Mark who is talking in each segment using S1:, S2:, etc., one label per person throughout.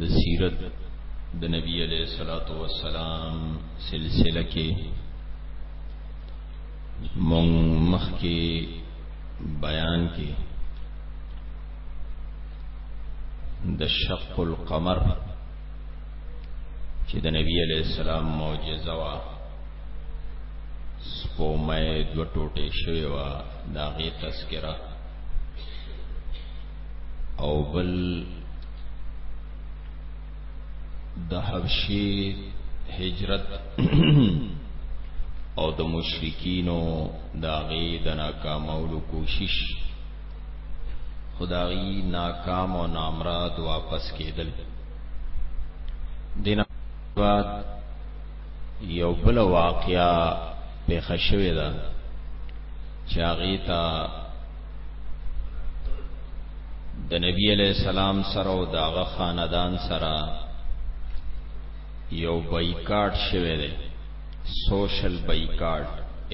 S1: د سیرت د نبی علیہ الصلوۃ والسلام سلسله کې مونږ مخ کې بیان کې د شق القمر چې د نبی علیہ السلام معجزه وا سپومې دوه ټوټې شوی وا دا غي تذکرہ او بل د حبشي هجرت او د مشرکینو داغي د ناکامولو کوشش خدای ناکام او نامراد واپس کېدل دینه بعد یو بل واقعیا پېښه شوې ده چې هغې ته د نبی علیہ السلام سره او داغه خاندان سره یو بایکاټ شوه دی سوشل بایکاټ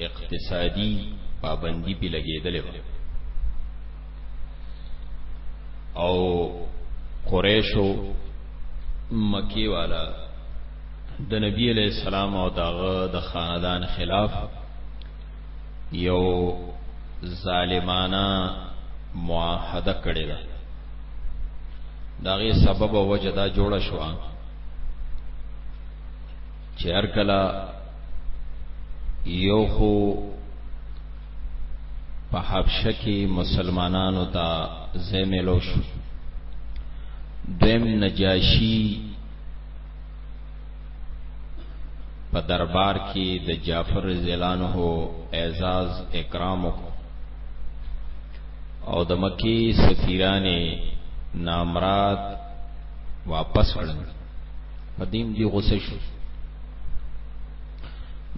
S1: اقتصادي پابندي په لګیدلې و او قریشو مکی والا د نبی علیہ السلام او داغه د خاندان خلاف یو ظالمانه معاهده کړی ده داغه سبب او وجه دا جوړه شو چې هر کله یو خو په حبشه کې مسلمانانو ته زملو شو دیم نجاشی په دربار کې د جعفر رضی الله عنه اعزاز اکرام او د مکی سفیرانې نامراد واپس کړل قدیم دی غوسه شو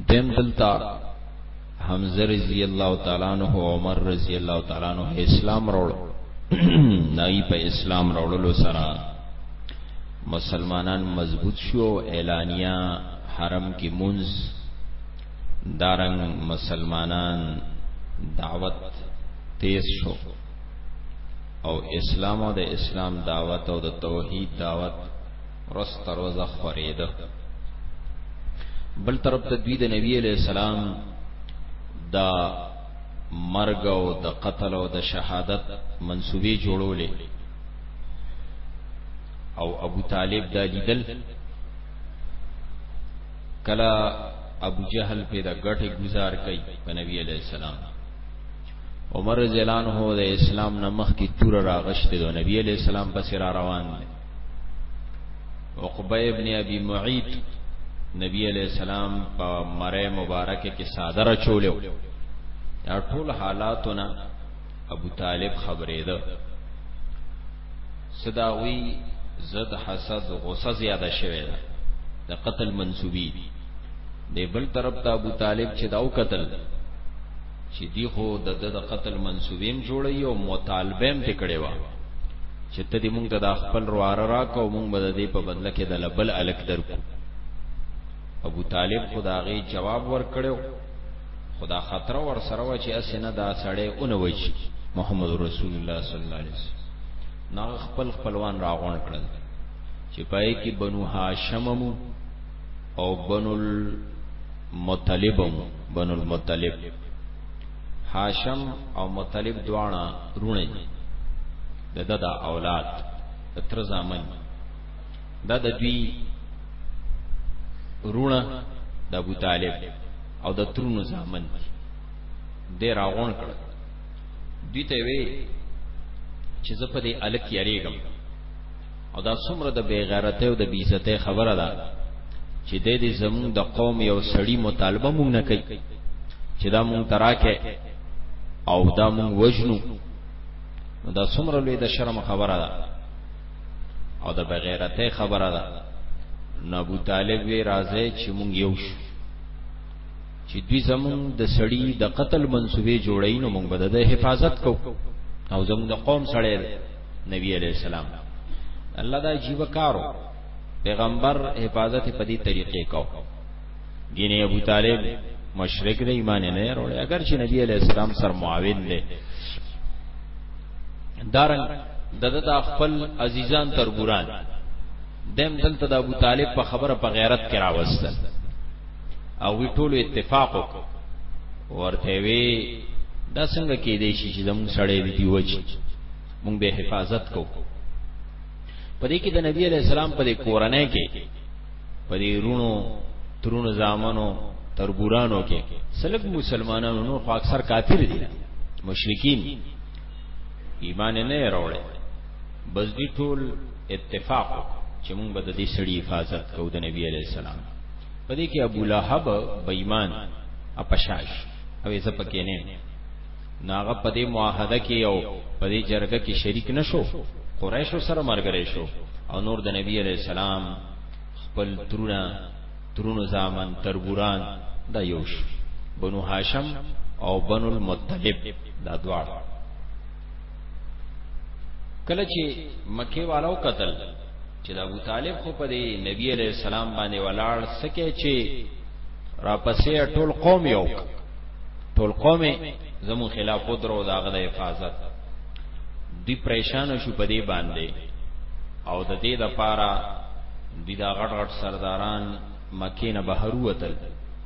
S1: دیم دلتا حمزه رضی الله تعالی عنہ عمر رضی الله تعالی عنہ اسلام راوړ نای په اسلام راوړلو سره مسلمانان مضبوط شو اعلانیا حرم کې منز دارنګ مسلمانان دعوت تیز شو او اسلام او د اسلام دعوت او د توحید دعوت ورځ تر ورځ خورېده بل طرف ته دوی د نبی علی السلام دا مرګ او د قتل او د شهادت منسوبې جوړولې او ابو طالب دا لیدل کلا ابو جهل په د غټه گزار کوي په نبی علی السلام عمر زلان هو د اسلام نمخ کی تور راغشت د نبی علی السلام پس را روان دی عقبه ابن ابي معيط نبی عليه السلام په مره مبارکه کې صادره چولیو دا ټول حالاتونه ابو طالب خبرې ده صداوی زد حسد غصه زیاده شوه ده د قتل منسوبی دی بل طرف ته ابو طالب چې داو قتل چې دی خو د د د قتل منسوبې هم جوړوي او مطالبه هم ترې کړې وه چې ته دې مونږ ته دا خپل ورواره راکړه او مونږ به د دې په بدله کې د له بل هلک درکړو ابو طالب خو د هغې جواب ورکړی و خو دا خطره ورسره وه چې هسې نه دا سړی ونه وجي محمد رسول الله صلی الله علیه وسلم نو خپل خپلوان راغونډ کړل چې پای کې بنو هاشم مو او بنو المطلب بنو المطلب هاشم او مطلب دواړه رونه دي د ددا اولاد د تر زامن دا د دوی رونه د ابو طالب او د ترونو زامن دي د راغون کړ دوی ته وی چې زه په دې الک یریږم او دا څومره د بیغیرته او د بیزته خبره ده چې د دې زمون د قوم یو سړی مطالبه مونږ نه کوي چې دا مونږ تراکه او دا مونږ وجنو دا څومره لوی د شرم خبره ده او د بغیرته خبره ده نو ابو طالب وی راځي چې مونږ یو شو چې دوی زمون د سړی د قتل منسوبې جوړی نو مونږ به د حفاظت کو او زمون د قوم سړی نبی علیہ السلام الله دا عجیب کارو پیغمبر حفاظت په دې طریقې کو ګینه ابو طالب مشرک دی ایمان نه وروړي اگر چې نبی علیہ السلام سر معاون دی دارن دغه د خپل عزیزان تر ګوران دیم دلته د ابو طالب په خبره په غیرت کې راوستل او وی ټول اتفاق وکړ ورته وی دا څنګه کې دی چې زموږ سړی دی وچ موږ به حفاظت کو پدې کې د نبی علی السلام په کورنۍ کې پدې رونو ترونو زامنو تربورانو کې سلګ مسلمانانو نو خو اکثر کافر دي مشرکین ایمان نه راوړل بس دی ټول اتفاق چې موږ به د دې سړي حفاظت کوو د نبی عليه السلام په دې کې ابو لهب بېمان اپشاش او یې زپکې نه ناغه په دې معاهده کې او په دې جرګه کې شریک نشو قریشو سره مرګرې شو او نور د نبی عليه السلام خپل ترونه ترونو زامن تربوران دا یوش بنو هاشم او بنو المطلب دا دوار کله چې مکه والو قتل چې د ابو طالب خو په دې نبی علی السلام باندې ولاړ سکه چې را پسې ټول قوم یو ټول قوم زمو خلاف درو داغه د حفاظت دی پریشان شو په دې باندې او د دې د پاره دی دا غټ غټ سرداران مکه نه بهر وتل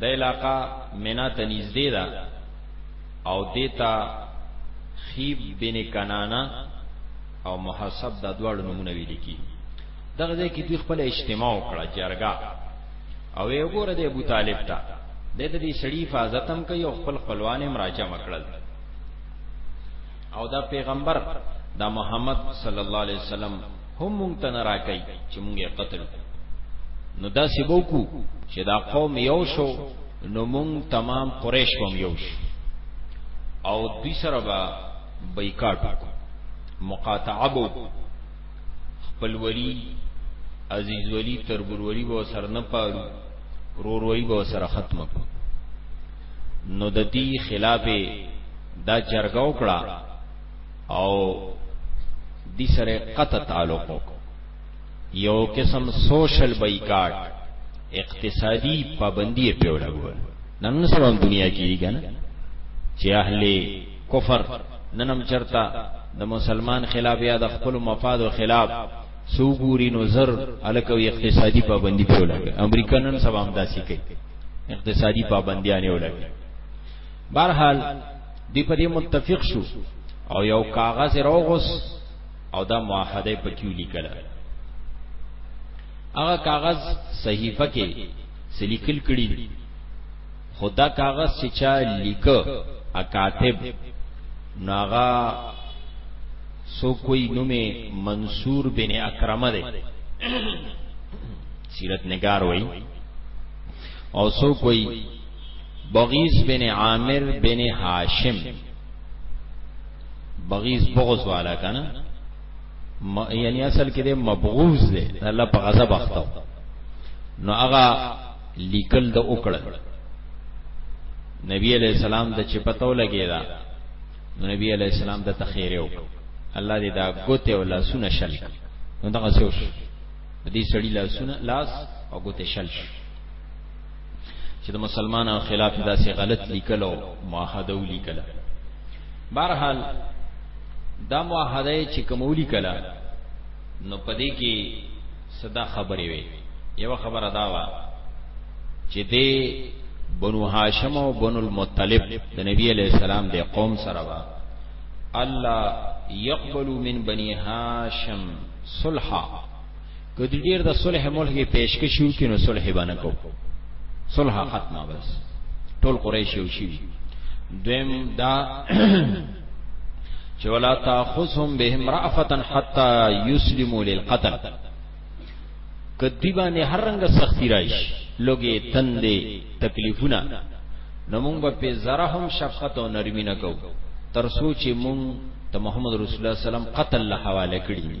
S1: دا علاقه منا ته نږدې ده او دیتا خیب بن کنانا او محسب د دوړ نمونه ویل کی دغه ځای کې دوی خپل اجتماع وکړه جرګه او یو ګوره د ابو طالب ته د دې سړی حفاظت هم کوي او خپل خپلوان هم راجم کړل او دا پیغمبر دا محمد صلی الله علیه وسلم هم مونږ ته نه راکای چې مونږ یې قتل نو دا سبو کو چې دا قوم یو شو نو مونږ تمام قریش هم یو شو او دوی سره به بایکاټ مقاطعه بو خپل ولی عزیز ولی تربور ولی به سر نه پالو رور ولی به سره ختم کو نو د دې خلاف دا چرګاو کړه او دی سره قطع تعلق یو قسم سوشل بایکاټ اقتصادي پابندي په لګول نن سبا دنیا کې کنه چې اهل کفر ننم چرتا د مسلمان خلاف یا د خپل مفاد او خلاف سوګوري نو زر الکوي اقتصادي پابندي په لګي امریکا نن سبا هم داسي کوي اقتصادي پابنديانه ولګي بهرحال دی په دې متفق شو او یو کاغذ راوغوس او دا معاهده په کیو لیکله هغه کاغذ صحیفه کې سلیکل کړي خدا کاغذ چې چا لیکه اکاتب ناغا سو کوئی نوم منصور بن اکرمه ده سیرت نگار وای او سو کوئی بغیز بن عامر بن هاشم بغیز بغض والا کنه یعنی اصل کې د مبغوز دی الله په غضب اخته نو هغه لیکل د وکړه نبی علیہ السلام د چپتو لګی دا نو نبی علیہ السلام د تخیره وکړه الله دې دا ګوته او لاسونه شل نو دغه سوش دې سړی لاسونه لاس او ګوته شل شو چې د مسلمانانو خلاف داسې غلط لیکل او معاهده ولیکل بهرحال دا معاهده چې کومولي کله نو پدې کې صدا خبرې وي یو خبره دا وا چې دې بنو هاشم او بنو المطلب د نبی علی السلام د قوم سره وا الله يقبل من بني هاشم صلحا کدی ډیر د صلح ملک پیشکش یو کینو صلح باندې کو صلح ختمه بس ټول قریش یو شي دویم دا چې ولا تاخذهم بهم رافتا حتا یسلموا للقتل کدی باندې هر رنګ سختی راشي لوګي تندې تکلیفونه نو موږ په زرهم شفقت او نرمی نه کو تر سوچ موږ ته محمد رسول الله سلام قتل له حواله کړی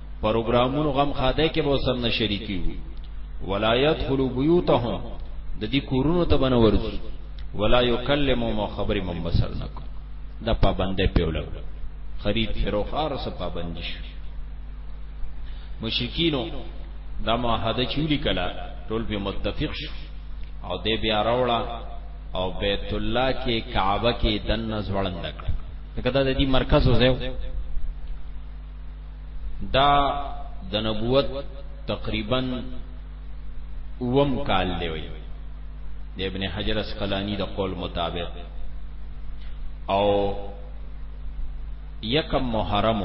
S1: پروګرامونو غم خاده کې به سر نه شریکی وو ولا يدخلوا بيوتهم د دې کورونو ته بنه ورځي ولا يكلموا ما خبر من بسر نه کو دا پابندې پیولو خرید فروخار سره پابند شي مشرکینو دا معاهده چولی کلا ټول به متفق شو او دې بیا راوړه او بیت الله کې کعبه کې دنه ځوړند کړ دا د دې مرکز وځو دا د نبوت تقریبا اوم کال دی وی د ابن حجر اسقلانی د قول مطابق او یکم محرم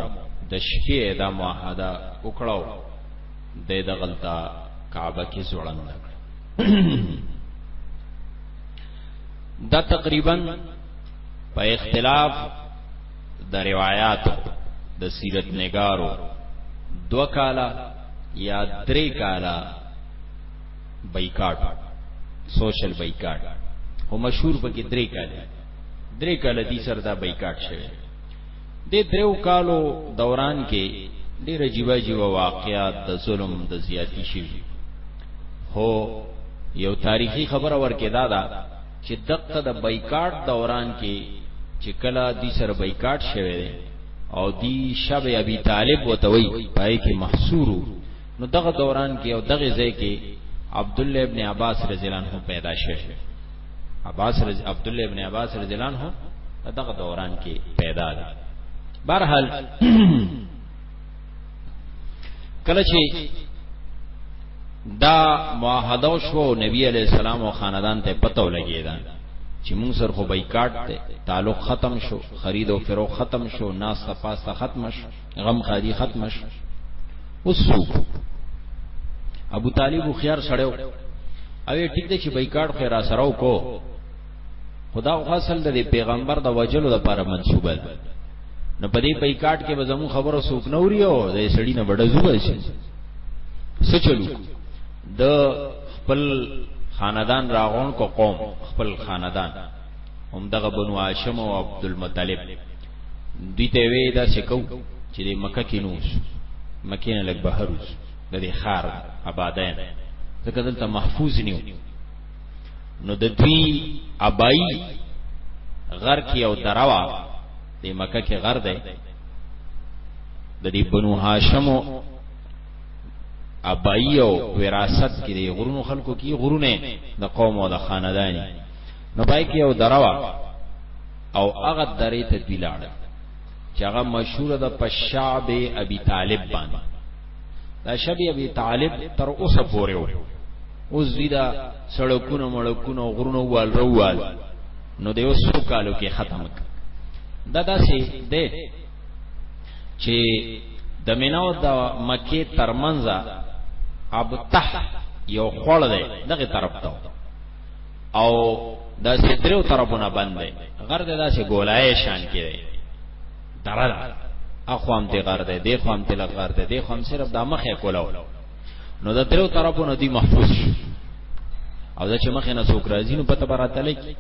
S1: د شپې د معاهده وکړو د دغلطه کعبه کې ځوړند کړ دا تقریبا په اختلاف د روایاتو د سیرت نگارو دو کالا یا درې کالا بایکاټ سوشل بایکاټ او مشهور پکې درې کالا درې کالا دي سره دا بایکاټ شوی د دریو کالو دوران کې ډېر عجیب عجیب واقعات د ظلم د زیاتی شي هو یو تاریخي خبره ورکې دا ده چې دقه د بایکاټ دوران کې چې کله دی سره بایکاټ شوه دی او دی شب ابي طالب وتوي پای کې محصورو نو دغه دوران کې او دغه ځای کې عبد الله ابن عباس رضی الله عنه پیدا شوه عباس رضی عبد الله ابن عباس رضی الله عنه دغه دوران کې پیدا ده برحال کله چې دا معاهده شو نبی علی السلام او خاندان ته پته ولګیدا چې موږ سر خو بایکاټ ته تعلق ختم شو خرید او فروخت ختم شو ناس ته پاس ته ختم شو غم خادي ختم شو وسو ابو طالب خيار سړیو اوی ټیک دی چې بایکاټ خو را سره وکړو خدا او اصل د پیغمبر د وجلو لپاره منسوبه ده نو په دې پیکاټ کې به زمو خبره سوک نوري او د سړی نه بډه زوبه شي سچلو د خپل خاندان راغون کو قوم خپل خاندان هم دغه بنو هاشم او عبد المطلب دوی ته وی دا سکو چې د مکه کې نوس مکه نه لګ بهر اوس د دې خار آبادین ځکه دلته محفوظ نیو نو د دوی ابای غر کې او دروا د مکه کې غر دی د دې بنو هاشم ابای او وراثت کې د غرونو خلکو کې غرونه د قوم او د خاندانی نو پای کې او دروا او هغه درې ته دی لاړ چې هغه مشهور ده په شعب ابي طالب باندې دا شبی ابي طالب تر اوسه پورې و اوس زیدا سړکونو مړکونو غرونو وال روال نو د یو سو کالو کې ختم ک دا داسې ده چې د میناو د مکه ترمنځ ابتح یو خړ دی دغه طرف ته او دا ستریو طرفونه بند دی غر داسې ګولای شان کې دی دره ده اخوام ته غر ده دی خوام ته لغر ده دی خوام صرف د مخه کولاو نو د درو طرفو ندی محفوظ شي او دا چې مخه نه څوک راځي نو پته براته لګي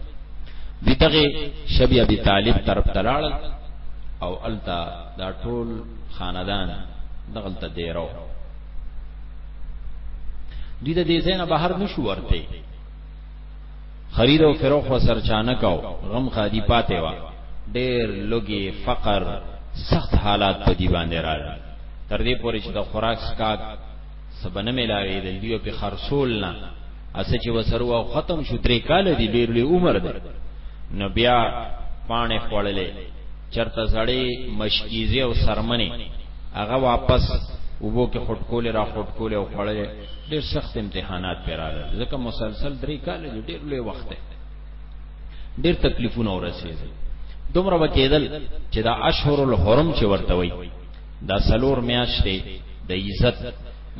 S1: دغه شبی ابي طالب طرف تلاړ او التا دا ټول خاندان دغلت دیرو دوی د دې ځای نه بهر نشو ورته خرید او فروخ و سرچانه کاو غم خادی پاتې وا ډېر لوګي فقر سخت حالات په دی باندې راغلي تر دې پورې چې د خوراک سکاک سبنه ملاوي د دیو په خرصول نه اسه چې وسرو او ختم شو درې کال دی ډېر لوی عمر دی نو بیا پانه خوړلې چرته زړې مشکیزه او سرمنه هغه واپس وبو کې خټکول را خټکول او خوړلې ډېر سخت امتحانات پر راغلل ځکه مسلسل درې کال دی ډېر لوی وخت دی ډېر تکلیفونه ورسېږي دومره وکیدل چې دا اشهر الحرم چې ورته وي دا سلور میاشتې د عزت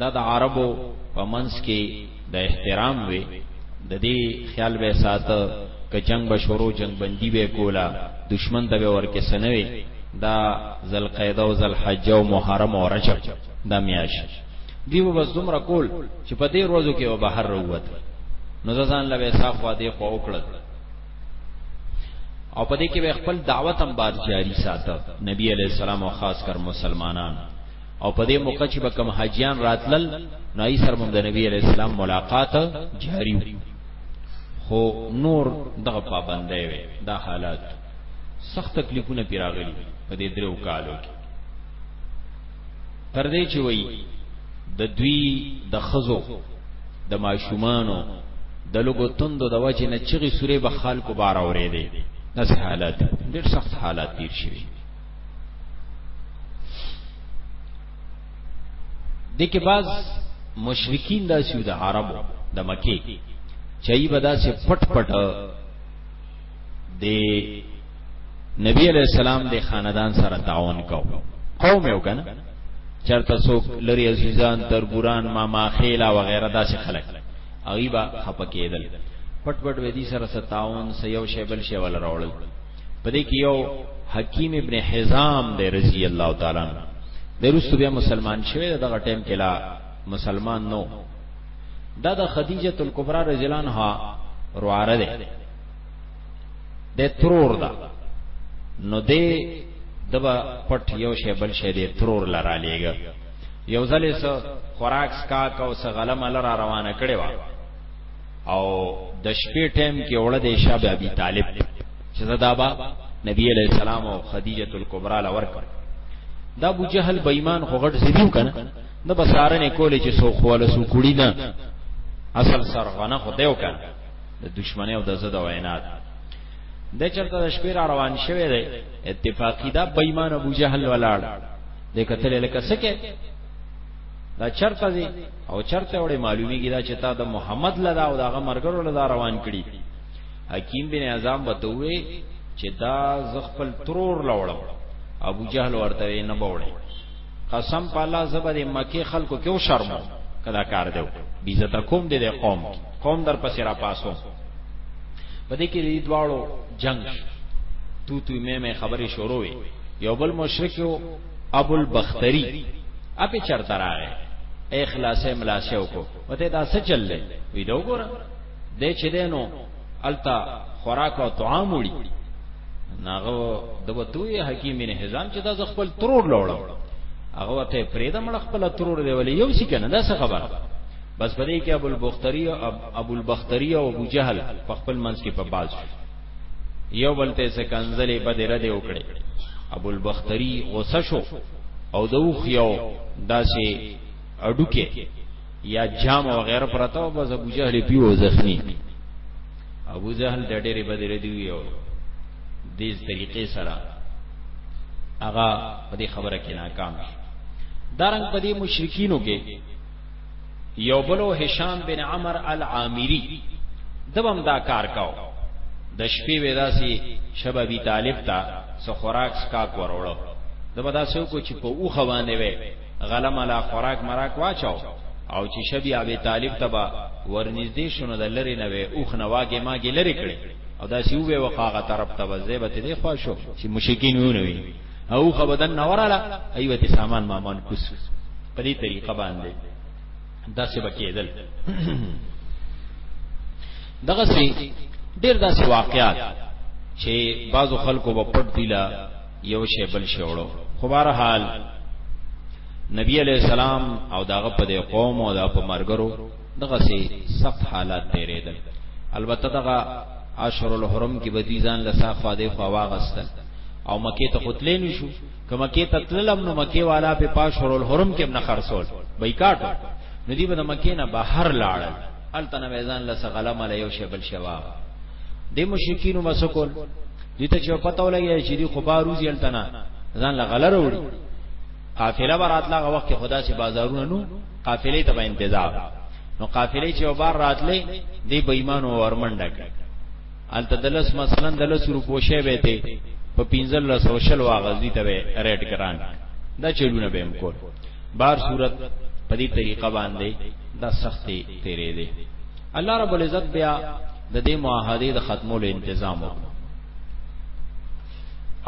S1: دا د عربو په منځ کې د احترام وي د دې خیال به ساته ک جنگ به شروع جنگ بندي به کولا دشمن ته به ورکه سنوي دا ذل قاعده او ذل حج او محرم او رجب دا میاش دیو بس دومره کول چې په دې ورځو کې و بهر روت نو ځان له حساب خو دې خو وکړل او په دې کې به خپل دعوت هم بار جاری ساته نبی علی السلام او خاص کر مسلمانان او په دې موقع چې به کم حاجیان راتلل نو ای سر مم د نبی علی السلام ملاقات جاری خو نور دغه پابندې وي دا حالات سخت تکلیفونه پیراغلي په دې درو کالو کې تر دې چې وای د دوی د خزو د ماشومانو د لګو توندو د وجه نه چغي سورې به خلکو بار اورې دي داس حالات ډېر سخت حالات تیر شي د کې باز مشرکین دا سیو د عربو د مکی چای بدا سے پټ پټ د نبی علیہ السلام د خاندان سره تعاون کو قوم یو کنه چرته څوک لري عزیزان تربوران ما ما خیلا وغیرہ داسې خلک ایبا خپکیدل پټ پټ ودی سره ستاون سيو شیبل شیول راول پدې کې یو حکیم ابن حزام دی رضی الله تعالی عنہ درست بیا مسلمان شوی دغه ټیم کې لا مسلمان نو دا د خدیجه الکبرى رضی الله عنها رواره ده د ترور دا نو دې دبا پټ یو شی بل شی دې ترور لرا لېګ یو ځلې سو خوراک سکا کو سه غلم لرا روانه کړي وا او د شپې ټیم کې وړه دې شابه ابي طالب چې زدابا نبی علیہ السلام او خدیجه الکبرى لور کړ دا ابو جهل بېمان خو غټ زیدو کنه نو بسارنه کولې چې سو خواله سو کړی نه اصل سر غنه خدایو کنه د دشمنی او د زده وینات د چرته د شپې را روان شوی دی اتفاقی دا بېمان ابو جهل ولاړ د کتل لکه سکه دا چرته دی او چرته وړي معلومیږي دا چې تا د محمد لدا او دغه مرګرو لدا روان کړي حکیم بن اعظم بتوي چې دا زخپل ترور لوړم ابو جهل ورته نه بوړي قسم په الله زبر مکه خلکو کې شرم کدا کار دیو بیزت کوم دې قوم قوم در پسې را پاسو پدې کې دې دواړو جنگ تو تو مې مې خبرې شروع وي یو بل مشرک یو ابو البختری اپی چرته راغی اخلاص ملاسه وکړو وته دا څه چللې وی دا وګوره د چې دینو التا خوراک او طعام وړي ناغه د وتوې حکیم بن حزام چې دا خپل ترور لوړم هغه وته پرېده مړ خپل ترور دی ولې یو څه کنه دا څه خبره بس په دې کې ابو البختری او ابو البختری او ابو جهل په خپل منځ کې په باز یو بلته څه کنزلې بدره دی وکړي ابو البختری غوسه شو او د وخیو داسې اډوکه یا جام او غیر پرته او بس ابو جهل پیو زخمی ابو جهل د ډېرې بدرې دی یو دې طریقې سره هغه په دې خبره کې ناکام شو دارنګ په دې مشرکینو کې یو بلو هشام بن عمر العامری دبم دا کار کاو د شپې وداسي شبابي طالب تا سو خوراک سکا کوروړو دبا دا سو کو چې په او خوانه وي غله ملا خوراک مراک واچاو او چې شبي ابي طالب تبا ورنږدې شونه د لری نه وي اوخ نه واګه ماګه لری کړي او دا سی وې وقاغه طرف ته وزيبت دې خوا شو چې مشکین ونه وي او خو بدن نوراله ایوه ته سامان مامان کوس په دې طریقه باندې دا څه بکیدل دغه سي ډیر داسې واقعات چې بعضو خلکو په پټ دیلا یو شی بل شی وړو خو بهر حال نبی علیہ السلام او داغه په قوم او داغه په مرګرو دغه سي سخت حالات تیرېدل البته دغه عشر الحرم کې بدی ځان له صافه دی خو واغستل او مکه ته قتلې نشو کما کې ته تللم نو مکه والا په پاشور الحرم کې نه خرصول بایکاټ ندی به مکه نه بهر لاړل التنه میزان لسغلم علی یو شی بل شوا
S2: د مشرکین مسکول دي ته چې پته ولګي چې دی خو باروزی التنا ځان لا غلره وړي قافله براتلا غو وخت خدا سي بازارونه نو قافله ته انتظار نو قافله چې وبار راتلې دی بې ایمان او ورمنډه کړ ال تدلس مثلا دلس روپو شی به ته په 15 سوشل واغزي ته ریټ کران دا چلونه به امکول بار صورت په دې طریقه باندې دا سختي تیرې دي الله رب العزت بیا د دې معاهده د ختمولو تنظیم وکړ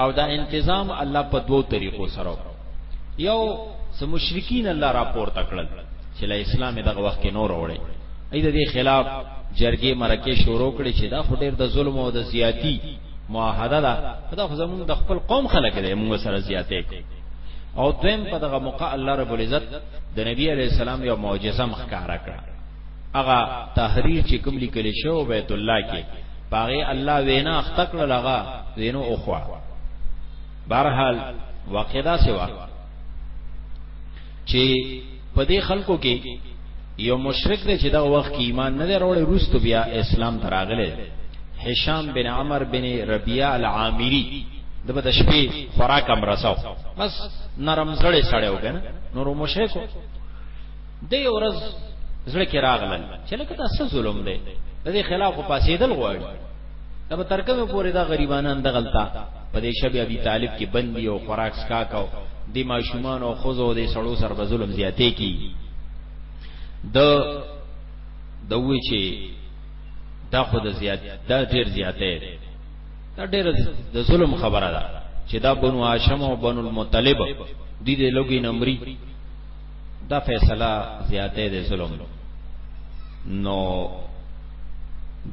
S2: او دا انتظام الله په دوو طریقو سره یو سمشرکین الله راپور تکړل چې له اسلام دغه وخت کې نور وړي اې د دې خلاف جرګې مرکه شروع کړي چې دا خټیر د ظلم او د زیاتی معاهده ده دا خو زموږ د خپل قوم خلک دی موږ سره زیاتې او دویم په دغه موقع الله رب العزت د نبی علی السلام یو معجزه مخکاره کړه هغه تحریر چې کوم لیکل شو بیت الله کې پاره الله وینا اخته کړل هغه وینو اوخوا بهرحال واقعدا سوا چې په دې خلکو کې یو مشرک دی چې دا وخت کې ایمان نه وروړي روستو بیا اسلام تراغله هشام بن عمر بن ربيعه العامري د په شپې خوراک امرساو بس نرم زړه سړیو کنه نورو مشرکو د یو ورځ زړه کې راغلل چې لکه دا څه ظلم دی د دې خلاف په پاسېدل غواړي دا به ترکمه پورې دا غریبانان دغلتا په دې شب ابي طالب کې بندي او خوراک سکا کو د ماشومان او خوزو د سړو سر به ظلم زیاتې کی د دوی چې دا خود زیات دا ډیر زیاتې دا ډیر د ظلم خبره ده چې دا بنو هاشم او بنو المطلب دي د لوګي نمرې دا فیصله زیاته ده ظلم نو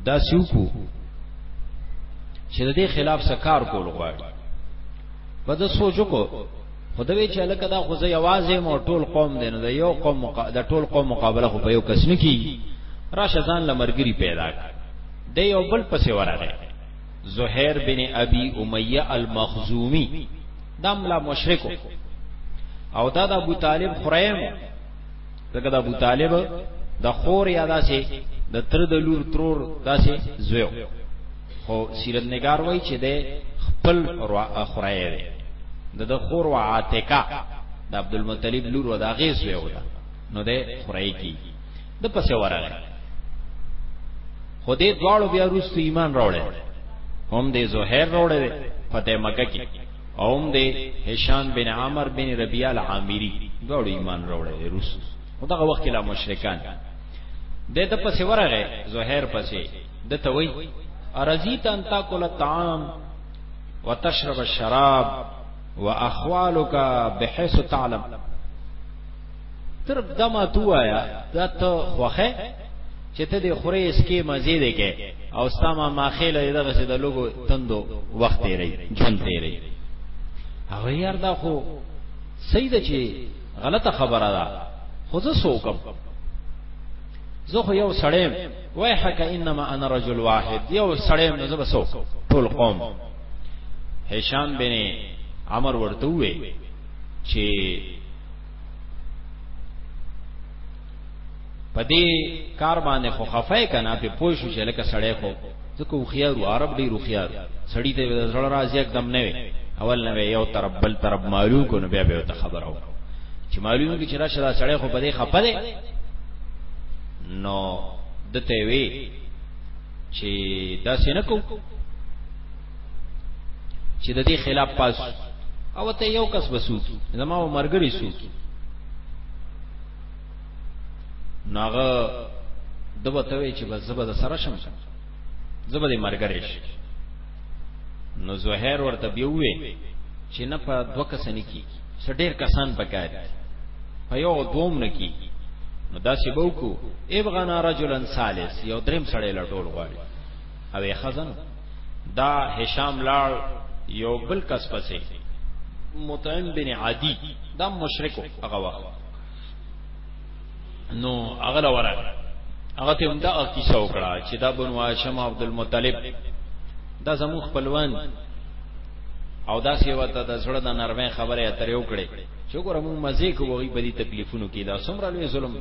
S2: دا سوکو چې د دې خلاف سکار کول غواړي په د سوچو کو خدای چې الکه دا خو زه یوازې مو ټول قوم دین دا یو قوم مقا... دا ټول قوم مقابله خو په یو کس نه کی راشه ځان لمرګری پیدا کړ د یو بل پسې ورغی زهیر بن ابي امیه المخزومی دا ملا مشرکو او دا د ابو طالب خریم دغه د ابو طالب د خور یا داسې د تر د لور ترور داسې زویو خو سیرت نگار وای چې د خپل خورای دی د د خور و عاتقه د عبد المطلب لور و دا غیز ویو دا نو د خورای کی د پسې ورغی خو دې دواړو بیا روستو ایمان راوړل هم دې زهیر راوړل فتح مکه کې او هم دې هشام بن عامر بن ربیعه العامری دواړو ایمان راوړل روستو دغه وخت لا مشرکان د د پسې ورغه زهیر پسې د توي ارزیت ان تاکل الطعام وتشرب الشراب واخوالک بحيث تعلم تر دمه تو آیا دا ته خوخه چې ته د خوري اسکی مزه دی کې او سما ماخیل دغه سي د لوګو تندو وخت دی ری جون دی ری او یار دا خو سید چې غلطه خبره ده خو زه سوکم زه خو یو سړیم وای حق انما انا رجل واحد یو سړیم نو زه بسو ټول قوم هشام بن عمر ورته وې چې په دې کار باندې خو خفای کنه په پوه شو چې لکه سړی خو ځکه خو خيار عرب ډیر خيار سړی ته زړه راځي एकदम نه وي اول نه یو طرف بل طرف معلوم کو نو بیا به ته خبر او چې معلومه کې چې راشه دا سړی خو په دې خپه دی نو دته وی چې دا سینه کو چې د دې خلاف پاس او ته یو کس بسو کی زما و مرګري سو کی ناغه دبه توي چې بس زبر سره شم زبر دې مرګري شي نو زهیر ورته بیوې چې نه په دوه کسان کی سډیر کسان پکار په یو دوم نه کی نو دا سی بو کو ایبغنا رجلن ثالث یو دریم سړی لټول غواړي او یې خزن دا هشام لاړ یو بل کس پسې مطعم بن عادی دا مشرک هغه وخت نو هغه لورا هغه ته همدا کیسه وکړه چې دا بنو هاشم عبد المطلب دا زمو خپلوان او دا سیوا ته د زړه د نرمه خبره اترې وکړي چې ګوره مونږ مزه کوو غي په دې تکلیفونو کې دا څومره لوی ظلم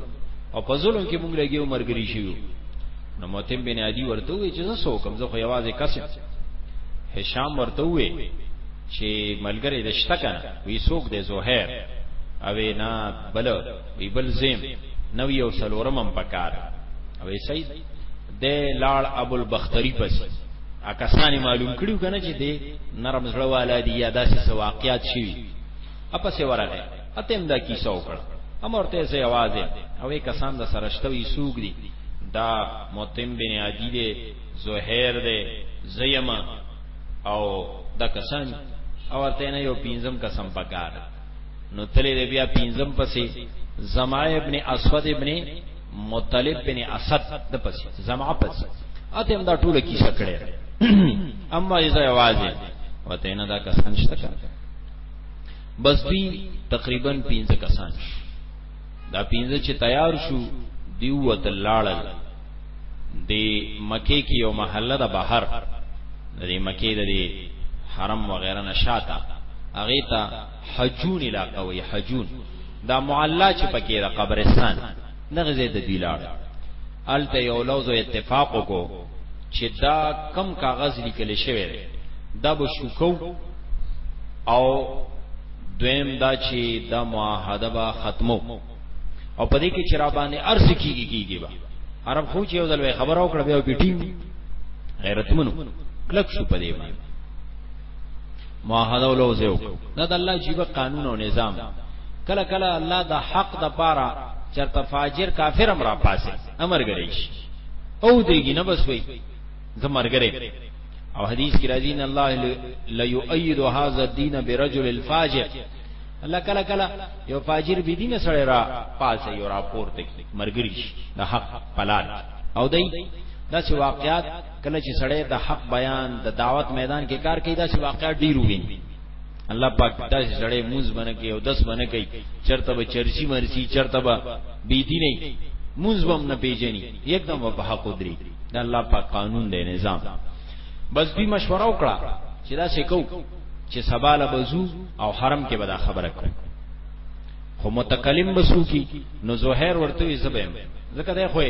S2: او په ظلم کې مونږ لګیو مرګري شيو نو متم بن عدي ورته وی چې زه سو کوم زه خو یوازې کسم هشام ورته وی چې ملګری د شته کنه وی سوک د زوهر او نه بل وی بل زم نو یو سلورمم پکار او سید د لاړ ابو البختری پس اکسانی معلوم کړیو کنه چې دی نرم زړه والا دی یا داسې واقعیات شي اپسې ورغه اتم دا کیسه وکړه امرته سه आवाज او کسان د سرشتوي سوق دي دا متم بن عدی دی زهیر دی زیما او دا کسان او ورته نه یو پینزم قسم پکار نو تلې بیا پینزم پسې زما ابن اسود ابن مطلب بن اسد د پس زما پس اته دا ټوله کیسه کړي اما اذا आवाज وته نه دا کسان شته کړه بس دی تقریبا 15 کسان شو دا 15 چې تیار شو دیو وت لاړل د مکه کې یو محله د بهر د مکه د حرم وغیرہ نشاته هغه ته حجون علاقه وی حجون دا معلا چې پکې دا قبرستان دغه ځای ته دی لاړ الته یو لوز اتفاق وکړو چې دا کم کاغذ لیکل شوی دی دا به شوکو او دویم دا چې دا معاهده به ختمو او په دې کې چې را باندې ارس کیږي کیږي به عرب خو چې یو ځل خبر او کړ بیا به ټیم غیرتمنو کلک شو په دې باندې معاهده ولو زیو دا د الله جیبه قانون او نظام کله کله الله د حق د پاره چرته فاجر کافر امر پاسه امر غریش او دیږي نه بس وي زمرګره او حدیث کې راځي ان الله لا یؤید هذا الدين برجل الفاجر الله کله کله یو فاجر بی دین سره را پاسه یو راپور ته مرګریش د حق پلان او دای دا چې واقعیات کله چې سړی د حق بیان د دعوت میدان کې کار کوي دا چې واقعا ډیر وي الله پاک دا چې سړی موز باندې کوي او دس باندې کوي چرته به چرچی مرسی چرته به بیتی نه موز بم نه پیژني یکدم په حق دري دا الله پاک قانون دی نظام بس دوی مشوره وکړه چې دا سکو چې سبا له بزو او حرم کې به دا خبره کوي خو متکلم بسوکی نو زهیر ورته وی زبم زکه ده خو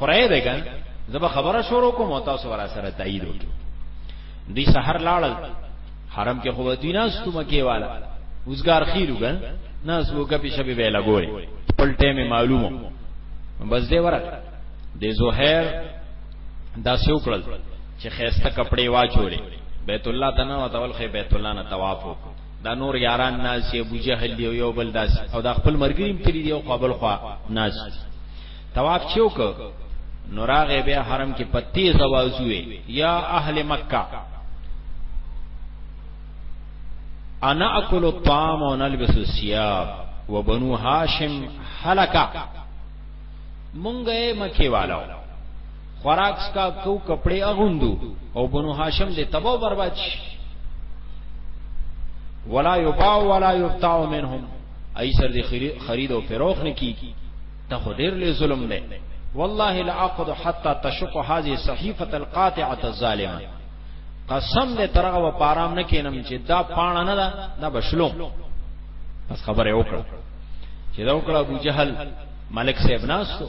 S2: خړای ده ګان زب خبره شروع کوم او تاسو ورا سره تایید وکړي دی سحر لاړل حرم کې خو دوی ناس ته مکه والا وزګار خیرو ګان ناس وګه په شبي به لګوي خپل ټیم معلومو بس دې ورک د زهیر دا سیو کړل چې خيسته کپڑے واچولې بیت الله تنا او تول خې بیت الله نه طواف وکړ دا نور یاران ناس یې ابو جهل دی یو بل داس او دا خپل مرګریم تری دی او قبل خوا ناس طواف چوک نوراغ بیا حرم کې پتی زوازوي یا اهل مکه انا اکل الطعام ونلبس الثياب وبنو هاشم هلكا مونږه مکی والو خوراک سکا کو کپڑے اغوندو او بنو هاشم دې تباہ برباد شي ولا یباع ولا یبتاع منهم ای سر دې خرید او فروخت نه کی ته خو ډیر لوی ظلم دی والله لاعقد حتا تشق هذه صحیفه القاطعه الظالمه قسم دې ترغه و پارام نه کینم چې دا پاڼه نه ده دا بشلو بس خبره وکړه چې دا وکړه ابو جهل ملک صاحب ناستو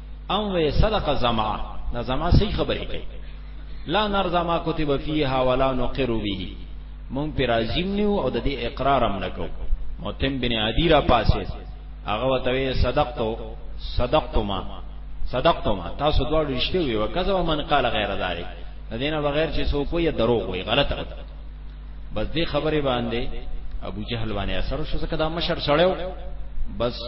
S2: او وی صدق زما دا زما صحیح خبرې کوي لا نرضا ما كتب فيها ولا نقر به مونږ پر راضی نیو او د دې اقرار هم نکو متم بن عدی را پاسه هغه وتوی صدقتو صدقتو ما صدقتو ما تاسو دوه رښتیا وی وکذا من قال غیر ذلک دینه بغیر چې سو کوی دروغ وی غلط غلط بس دې خبره باندې ابو جهل باندې اثر شو ځکه دا مشر سړیو بس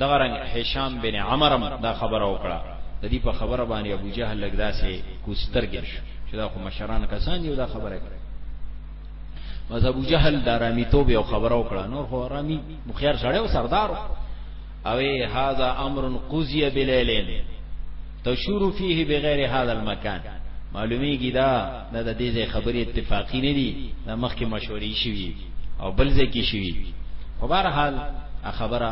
S2: دغه رنګ هشام بن عمرم دا خبره وکړه د دې په خبره باندې ابو جهل لګدا سي کوسترګې شو چې دا خو مشران کسان یو دا خبره کوي بس ابو جهل دا رامی توب یو خبره وکړه نور خو رامی مخيار سړی او سردار او هاذا امر قضيه بليلين تشور فيه بغیر هذا المكان معلومیږي دا نه د دې ځای خبرې اتفاقی نه دي د مخکې مشورې شوي او بل ځای کې شوي خو بهر حال خبره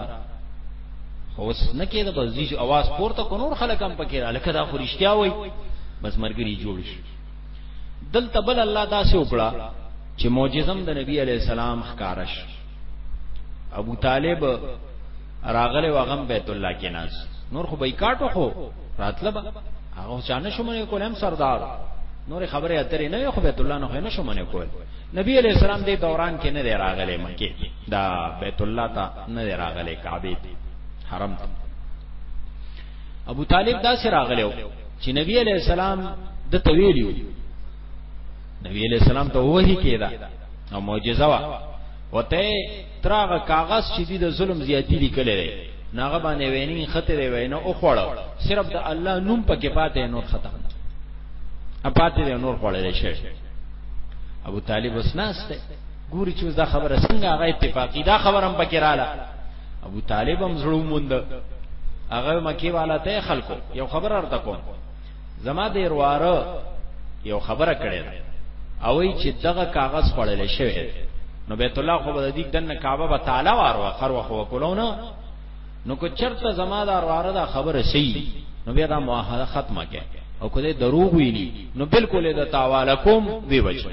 S2: اوس نه کېده بس دې आवाज پورته کو نور خلک هم پکې را لکه دا خو رښتیا وای بس مرګري جوړ شي دلته بل الله داسې وکړه چې معجزم د نبی علی السلام ښکارش ابو طالب راغله وغم بیت الله کې ناز نور خو بایکاټ خو راتلب هغه چانه شومنه کول هم سردار نور خبره اترې نه خو بیت الله نه نه شومنه کول نبی علیہ السلام دې دوران کې نه راغله مکه دا بیت الله ته نه راغله کعبه حرم ته ابو طالب دا سره راغلو چې نبی علیہ السلام د تویلیو نبی علیہ السلام ته وਹੀ کېدا او معجزه وا وته تراغه کاغذ چې دی د ظلم زیاتی لیکل دی ناغه باندې ویني خطر وینه او خوړو صرف د الله نوم پکې پاتې نور ختم اپاتې نور خوړل شي ابو طالب وسناسته ګوري چې دا خبره څنګه هغه اتفاقی دا خبره هم پکې رااله ابو طالب هم زړه موند هغه مکی والا ته خلکو یو خبر ارته کوم زما د ورواره یو خبره کړې ده او ای چې دغه کاغذ خړل شوی نو بیت الله خو د دې دنه کعبه به تعالی وارو اخر وخو کولونه نو کو چرته زما د ورواره دا خبره شي نو بیا دا معاهده ختمه کې او کله دروغ ویلی نو بالکل د تعالی کوم وی وجه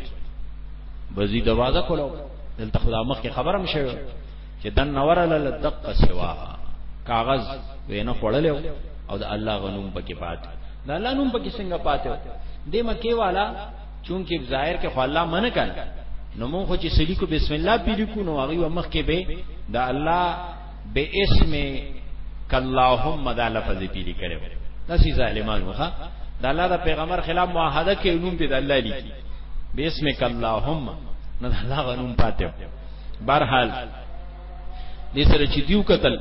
S2: بزی دروازه کولو دلته خدا مخ کې خبرم شوی چې دن نورل لدق سوا کاغذ وینه خړلې او د الله غنوم پکې پات د الله نوم پکې څنګه پاتې دې مکه والا چونکه ظاهر کې خو الله منه کړ نو مونږ خو چې سړي کو بسم الله پیری کو نو هغه مخ کې به د الله به اسم کلاهم دا لفظ پیری کړو داسې ظالمان وخه د الله د پیغمبر خلاف معاهده کې نوم په د الله لیکي بسم کلاهم نه الله غنوم پاتې برحال دې سره چې دیو قتل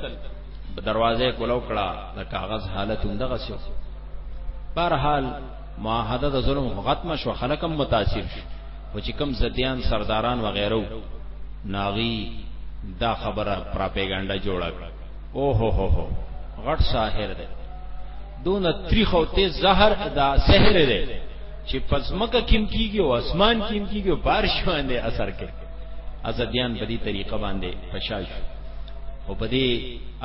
S2: دروازه کولو کړه د کاغذ حالت هم دغه شو برحال معاهده د ظلم ختم شو خلکم متاثر شو او چې کم زديان سرداران و غیرو ناغي دا خبره پراپګاندا جوړه او هو هو هو غټ ساحر دی دون تریخ او تیز زهر دا سحر دی چې پزمکه کیم کیږي او اسمان کیم کیږي او بارش باندې اثر کوي ازدیان په دې طریقه باندې فشا شو او په دې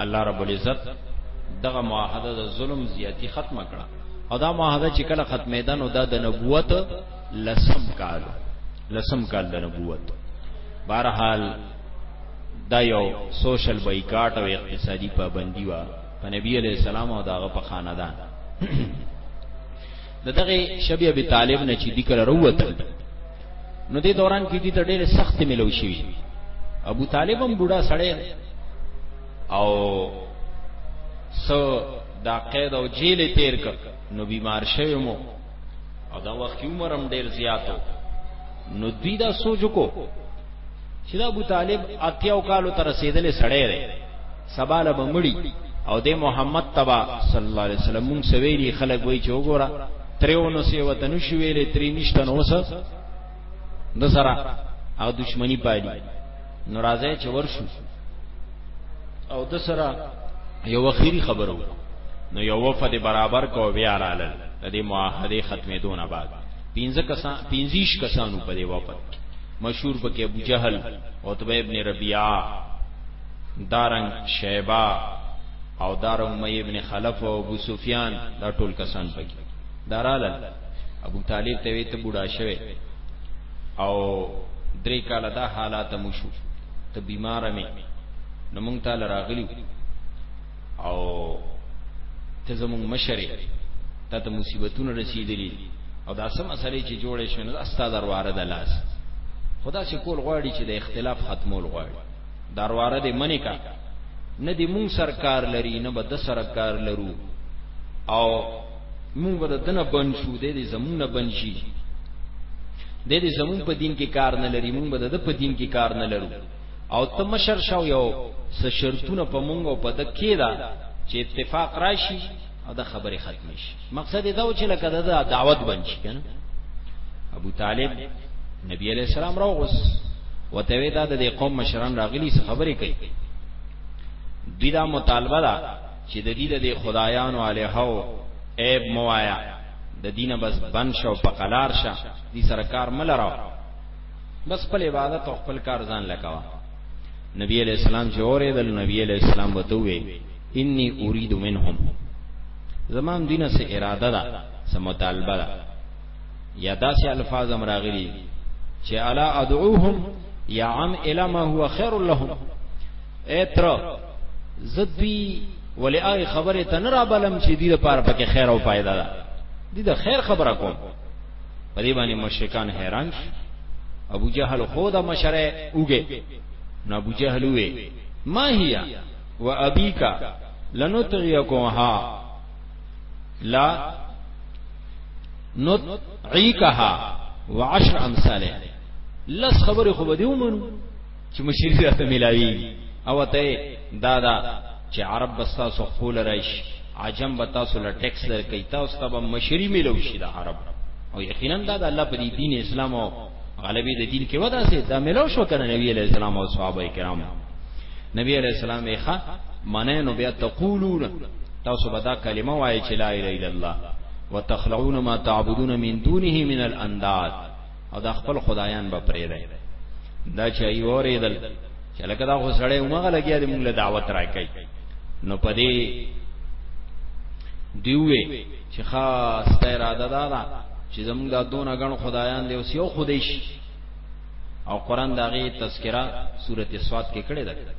S2: الله رب العزت دغه معاهده د ظلم زیاتی ختمه کړه او دا معاهده چې کله ختمېده نو دا د نبوت لسم کال لسم کال د نبوت بهرحال دا یو سوشل بایکاټ او اقتصادي پابندي وا په نبی علی السلام او داغه په خاندان د دغه شبي ابي طالب نه چې ذکر وروته نو دې دوران کې دې ته ډېر سخت ملو شي ابو طالب هم بوډا سړی او سو دا قید او جیل تیر ک نو بیمار شوی مو او دا وخت عمر هم ډېر زیاتو نو دوی دا سوچ کو چې دا ابو طالب اتیاو کالو تر رسیدلې سړی دی سبا له به مړي او د محمد تبا صلی الله علیه وسلم مونږ سویری خلک وای چې وګوره تریونو سی وطن شو ویلې تری نشته نو وسه د سره او دشمنی پالي نو راځي چې ورشو او د سره یو اخیری خبرو نو یو وفد برابر کو بیا رااله د دې معاهده ختمې دونه بعد پنځه کسان پنځیش کسانو په دې وفد مشهور پکې ابو جهل عتبه ابن ربیعه دارنګ شیبا او دارنګ مې ابن خلف او ابو سفیان دا ټول کسان پکې دارال ابو طالب ته وی ته بوډا شوه او درې کاله دا حالات مو شو ته بیمار مې نو مونږ ته راغلی او ته زمونږ مشره ته ته مصیبتونه رسیدلې او دا سم مسلې چې جوړې شونه دا ستاسو ورواره د لاس خدا سي کول غواړي چې د اختلاف ختمول غواړي دارواره دې منی کا نه دې مون سرکار لري نه به د سرکار لرو او مون به دنه بن شو دې دې زمونه بن شي دې دې زمون په دین کې کار نه لري مون به د په دین کې کار نه لرو او ته مشر شاو یو س شرطونه په مونږ او په د کېدا چې اتفاق راشي او دا خبره ختم شي مقصد دا و چې لکه دا دعوت بنشي کنه ابو طالب نبی علیہ السلام راو غوس وته وی دا د قوم مشران راغلی څه خبرې کوي دوی دا مطالبه ده چې د دې د خدایانو الہو عیب موایا د دینه بس بن شو په قلار شه دې سرکار ملراو بس خپل عبادت او خپل کار ځان لکاوه نبی علیہ السلام چې اوریدل نبی علیہ السلام وته وی انی اريد منهم زمام دینه سه اراده ده سه مطالبه ده یا داسې الفاظ هم راغلي چې الا ادعوهم یا عم الا ما هو خیر لهم اتر زدوی ولې هغه خبره ته نه را بلم چې دې لپاره پکې خیر او فائدہ ده دې د خیر خبره کوم په دې باندې مشرکان حیران شي ابو جهل خو دا مشره اوګه نو ابو جهل وې ما هيا و ابيکا لنطغيكمها لا نطعيكها وعشر امثاله لس خبر خو به دیو منو چې مشری راته ملاوي او ته دادا چې عرب بستا سو خپل رایش عجم بتا سو لا ټیکس لر کوي تاسو ته مشری ملو شي د عرب او یقینا دا د الله په دین اسلام او غلبي د دین کې ودا سي دا ملو شو کنه نبی علیہ السلام او صحابه کرام نبی علیہ السلام یې ښه منه نو بیا تقولون تاسو به دا کلمه وایي چې لا اله الا الله وتخلعون ما تعبدون من دونه من الانداد او دا خپل خدایان به پرې دی دا چې ای اوریدل چې لکه دا خو سړی ومغه لګیا دی موږ له دعوت راکړي نو پدې دیوې چې خاص اراده دا ده چې زموږ دا دونه غن خدایان دی اوس یو خدای شي او قران داغه تذکرہ سورته سواد کې کړی ده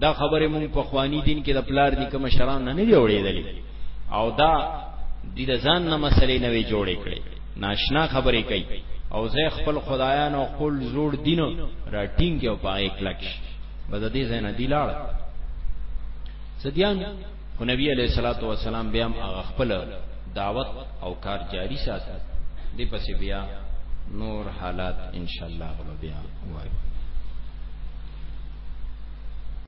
S2: دا خبره مونږ په خواني دین کې د پلار دي کوم شران نه نه وړېدلې او دا د ځان نه مسلې نه وی جوړې کړې ناشنا خبرې کوي او زه خپل خدایان او خپل زوړ دین را ټینګ او پای کلک بد دې زنه دی لاړ سديان خو نبی علیہ الصلوۃ والسلام بیا هغه خپل دعوت او کار جاری ساتي دی پسې بیا نور حالات ان شاء الله بیا وایو